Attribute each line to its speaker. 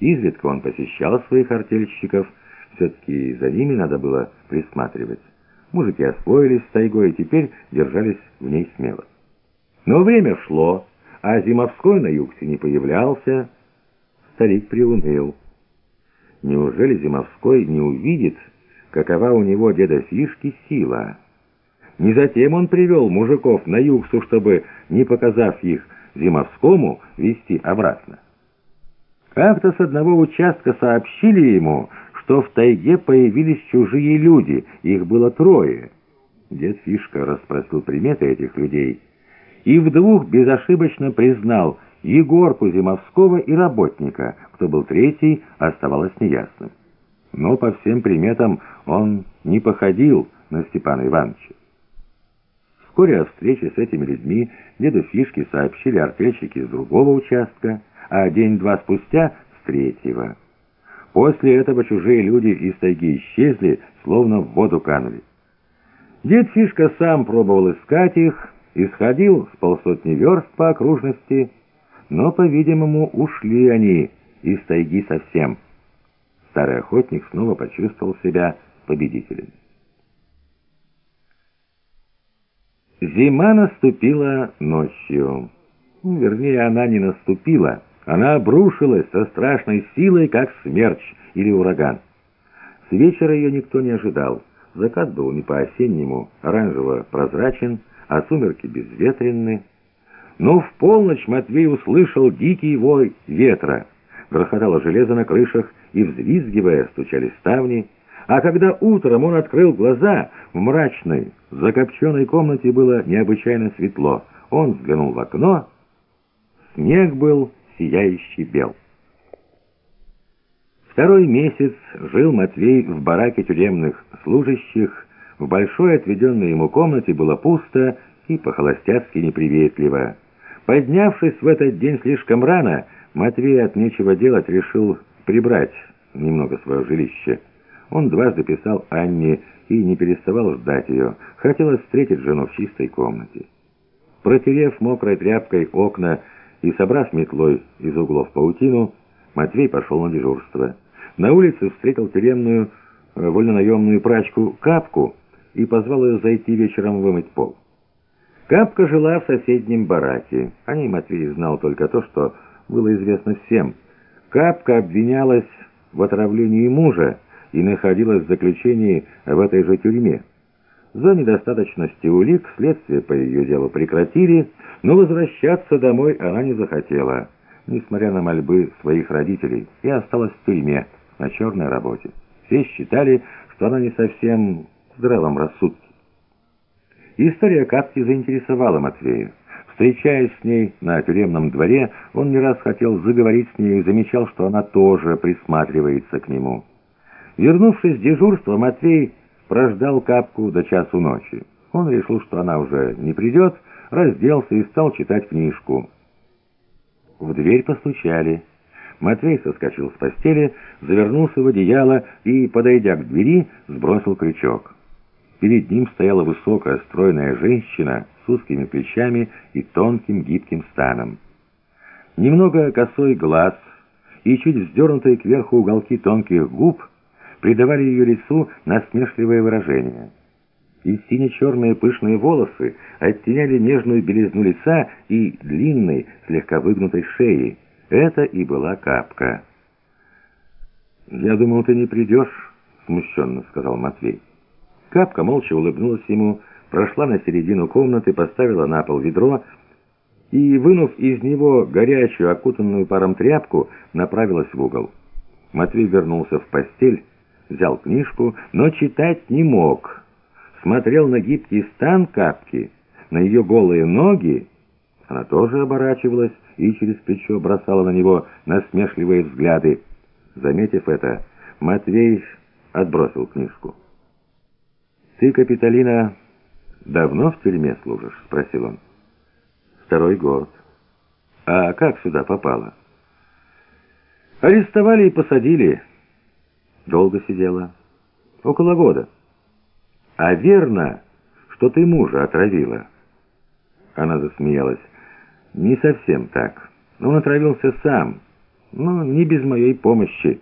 Speaker 1: Изредка он посещал своих артельщиков, все-таки за ними надо было присматривать. Мужики освоились с тайгой и теперь держались в ней смело. Но время шло, а Зимовской на югсе не появлялся. Старик приуныл. Неужели Зимовской не увидит, какова у него деда Фишки сила? Не затем он привел мужиков на югсу, чтобы, не показав их Зимовскому, вести обратно. Как-то с одного участка сообщили ему, что в тайге появились чужие люди, их было трое. Дед Фишка расспросил приметы этих людей и в двух безошибочно признал Егорку Зимовского и работника, кто был третий, оставалось неясным. Но по всем приметам он не походил на Степана Ивановича. Вскоре о встрече с этими людьми деду Фишке сообщили артельщики с другого участка, а день-два спустя — с третьего. После этого чужие люди из тайги исчезли, словно в воду канули. Дед Фишка сам пробовал искать их, исходил с полсотни верст по окружности, но, по-видимому, ушли они из тайги совсем. Старый охотник снова почувствовал себя победителем. Зима наступила ночью. Вернее, она не наступила, она обрушилась со страшной силой, как смерч или ураган. С вечера ее никто не ожидал. Закат был не по-осеннему, оранжево-прозрачен, а сумерки безветренны. Но в полночь Матвей услышал дикий вой ветра. Грохотало железо на крышах, и, взвизгивая, стучали ставни. А когда утром он открыл глаза, в мрачной, закопченной комнате было необычайно светло. Он взглянул в окно. Снег был сияющий бел. Второй месяц жил Матвей в бараке тюремных служащих. В большой отведенной ему комнате было пусто и по-холостяцки неприветливо. Поднявшись в этот день слишком рано, Матвей от нечего делать решил прибрать немного свое жилище. Он дважды писал Анне и не переставал ждать ее. Хотелось встретить жену в чистой комнате. Протерев мокрой тряпкой окна, и, собрав метлой из углов паутину, Матвей пошел на дежурство. На улице встретил тюремную э, вольнонаемную прачку Капку и позвал ее зайти вечером вымыть пол. Капка жила в соседнем бараке. О ней Матвей знал только то, что было известно всем. Капка обвинялась в отравлении мужа и находилась в заключении в этой же тюрьме. За недостаточностью улик следствие по ее делу прекратили, но возвращаться домой она не захотела, несмотря на мольбы своих родителей, и осталась в тюрьме на черной работе. Все считали, что она не совсем в здравом рассудке. История Капки заинтересовала Матвея. Встречаясь с ней на тюремном дворе, он не раз хотел заговорить с ней и замечал, что она тоже присматривается к нему. Вернувшись с дежурства, Матвей прождал капку до часу ночи. Он решил, что она уже не придет, разделся и стал читать книжку. В дверь постучали. Матвей соскочил с постели, завернулся в одеяло и, подойдя к двери, сбросил крючок. Перед ним стояла высокая, стройная женщина с узкими плечами и тонким гибким станом. Немного косой глаз и чуть вздернутые кверху уголки тонких губ — придавали ее лицу насмешливое выражение. И сине-черные пышные волосы оттеняли нежную белизну лица и длинной, слегка выгнутой шеи. Это и была капка. «Я думал, ты не придешь», — смущенно сказал Матвей. Капка молча улыбнулась ему, прошла на середину комнаты, поставила на пол ведро и, вынув из него горячую, окутанную паром тряпку, направилась в угол. Матвей вернулся в постель, взял книжку, но читать не мог. Смотрел на гибкий стан капки, на ее голые ноги. Она тоже оборачивалась и через плечо бросала на него насмешливые взгляды. Заметив это, Матвей отбросил книжку. «Ты, Капитолина, давно в тюрьме служишь?» — спросил он. «Второй год. А как сюда попала?» «Арестовали и посадили». Долго сидела? Около года. А верно, что ты мужа отравила? Она засмеялась. Не совсем так. Он отравился сам. но не без моей помощи».